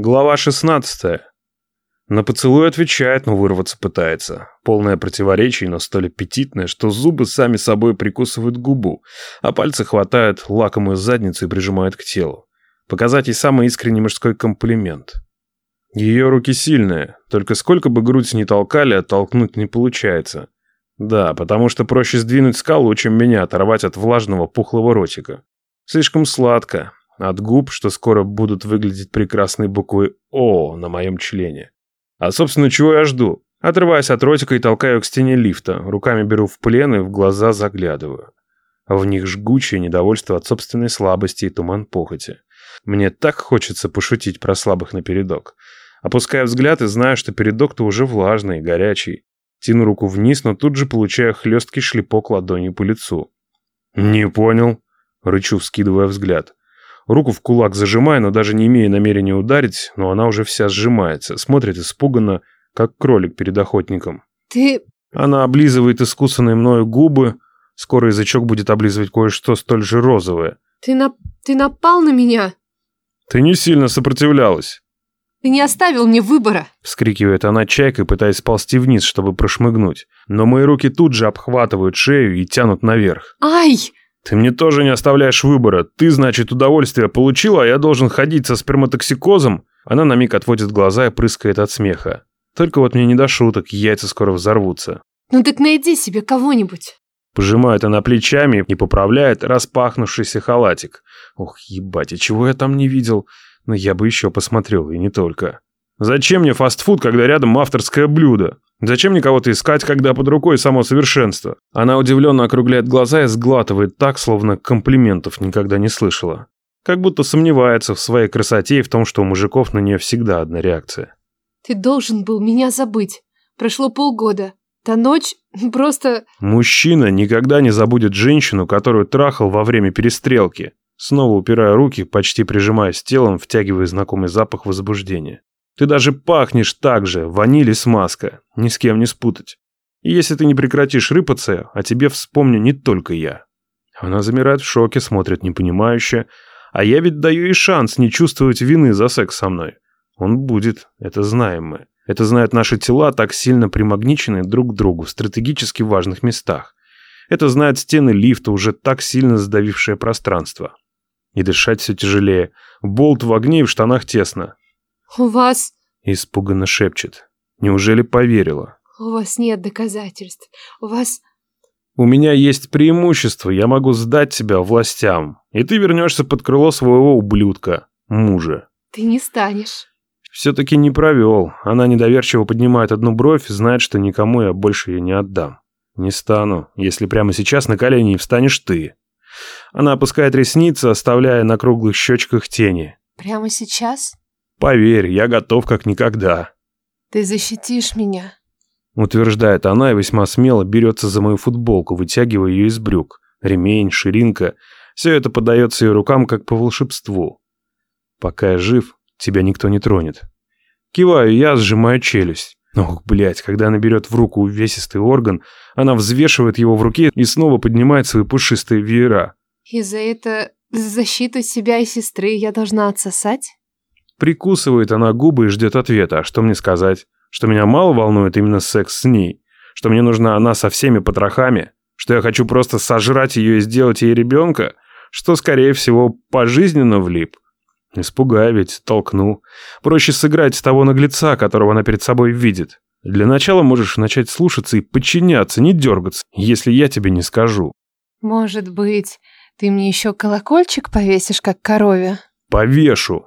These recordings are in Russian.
Глава 16. На поцелуй отвечает, но вырваться пытается. Полное противоречие, но столь аппетитное, что зубы сами собой прикусывают губу, а пальцы хватают лакомую задницу и прижимают к телу. Показать ей самый искренний мужской комплимент. Ее руки сильные, только сколько бы грудь не толкали, оттолкнуть не получается. Да, потому что проще сдвинуть скалу, чем меня оторвать от влажного пухлого ротика. Слишком сладко, от губ, что скоро будут выглядеть прекрасной буквой «О» на моем члене. А, собственно, чего я жду? Отрываясь от ротика и толкаю к стене лифта, руками беру в плен и в глаза заглядываю. В них жгучее недовольство от собственной слабости и туман похоти. Мне так хочется пошутить про слабых напередок. Опускаю взгляд и знаю, что передок-то уже влажный и горячий. Тяну руку вниз, но тут же получаю хлесткий шлепок ладонью по лицу. «Не понял», — рычу, вскидывая взгляд. Руку в кулак зажимая, но даже не имея намерения ударить, но она уже вся сжимается, смотрит испуганно, как кролик перед охотником. «Ты...» Она облизывает искусанные мною губы, скоро язычок будет облизывать кое-что столь же розовое. «Ты, на... ты напал на меня?» «Ты не сильно сопротивлялась». «Ты не оставил мне выбора!» Вскрикивает она чайкой, пытаясь сползти вниз, чтобы прошмыгнуть. Но мои руки тут же обхватывают шею и тянут наверх. «Ай!» «Ты мне тоже не оставляешь выбора. Ты, значит, удовольствие получила, а я должен ходить со сперматоксикозом?» Она на миг отводит глаза и прыскает от смеха. Только вот мне не до шуток, яйца скоро взорвутся. «Ну так найди себе кого-нибудь!» Пожимает она плечами и поправляет распахнувшийся халатик. Ох, ебать, и чего я там не видел? Но я бы еще посмотрел, и не только. Зачем мне фастфуд, когда рядом авторское блюдо? Зачем мне кого-то искать, когда под рукой само совершенство? Она удивленно округляет глаза и сглатывает так, словно комплиментов никогда не слышала. Как будто сомневается в своей красоте и в том, что у мужиков на нее всегда одна реакция. «Ты должен был меня забыть. Прошло полгода. Та ночь просто...» Мужчина никогда не забудет женщину, которую трахал во время перестрелки. Снова упирая руки, почти прижимаясь телом, втягивая знакомый запах возбуждения. Ты даже пахнешь так же, ваниль и смазка. Ни с кем не спутать. И если ты не прекратишь рыпаться, о тебе вспомню не только я. Она замирает в шоке, смотрит непонимающе. А я ведь даю ей шанс не чувствовать вины за секс со мной. Он будет, это знаем мы. Это знают наши тела, так сильно примагниченные друг к другу в стратегически важных местах. Это знают стены лифта, уже так сильно сдавившее пространство. И дышать все тяжелее. Болт в огне и в штанах тесно. «У вас...» – испуганно шепчет. Неужели поверила? «У вас нет доказательств. У вас...» «У меня есть преимущество. Я могу сдать тебя властям. И ты вернешься под крыло своего ублюдка, мужа». «Ты не станешь». Все-таки не провел. Она недоверчиво поднимает одну бровь, знает, что никому я больше ее не отдам. Не стану, если прямо сейчас на колени встанешь ты. Она опускает ресницы, оставляя на круглых щечках тени. «Прямо сейчас?» Поверь, я готов как никогда. Ты защитишь меня. Утверждает она и весьма смело берется за мою футболку, вытягивая ее из брюк. Ремень, ширинка. Все это подается ее рукам, как по волшебству. Пока я жив, тебя никто не тронет. Киваю я, сжимаю челюсть. Ох, блядь, когда она берет в руку увесистый орган, она взвешивает его в руке и снова поднимает свои пушистые веера. И за это защиту себя и сестры я должна отсосать? Прикусывает она губы и ждет ответа. А что мне сказать? Что меня мало волнует именно секс с ней? Что мне нужна она со всеми потрохами? Что я хочу просто сожрать ее и сделать ей ребенка? Что, скорее всего, пожизненно влип? Испугаю ведь, толкну. Проще сыграть с того наглеца, которого она перед собой видит. Для начала можешь начать слушаться и подчиняться, не дергаться, если я тебе не скажу. Может быть, ты мне еще колокольчик повесишь, как корове? Повешу.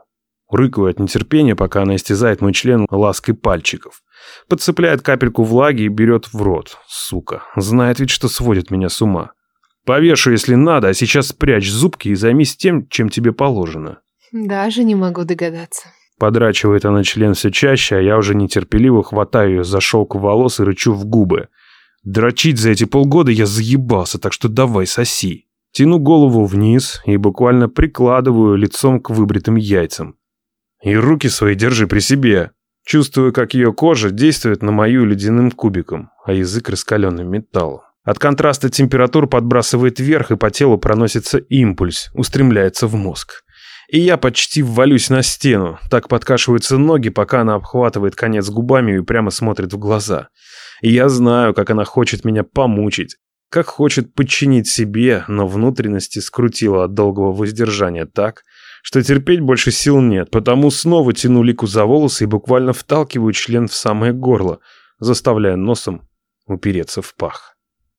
Рыкаю от нетерпения, пока она истязает мой член лаской пальчиков. Подцепляет капельку влаги и берет в рот. Сука. Знает ведь, что сводит меня с ума. Повешу, если надо, а сейчас спрячь зубки и займись тем, чем тебе положено. Даже не могу догадаться. Подрачивает она член все чаще, а я уже нетерпеливо хватаю ее за шелк волос и рычу в губы. Дрочить за эти полгода я заебался, так что давай соси. Тяну голову вниз и буквально прикладываю лицом к выбритым яйцам. И руки свои держи при себе. Чувствую, как ее кожа действует на мою ледяным кубиком, а язык раскаленным металлом. От контраста температур подбрасывает вверх, и по телу проносится импульс, устремляется в мозг. и я почти ввалюсь на стену. Так подкашиваются ноги, пока она обхватывает конец губами и прямо смотрит в глаза. И я знаю, как она хочет меня помучить, как хочет подчинить себе, но внутренности скрутила от долгого воздержания так, что терпеть больше сил нет, потому снова тяну Лику за волосы и буквально вталкиваю член в самое горло, заставляя носом упереться в пах.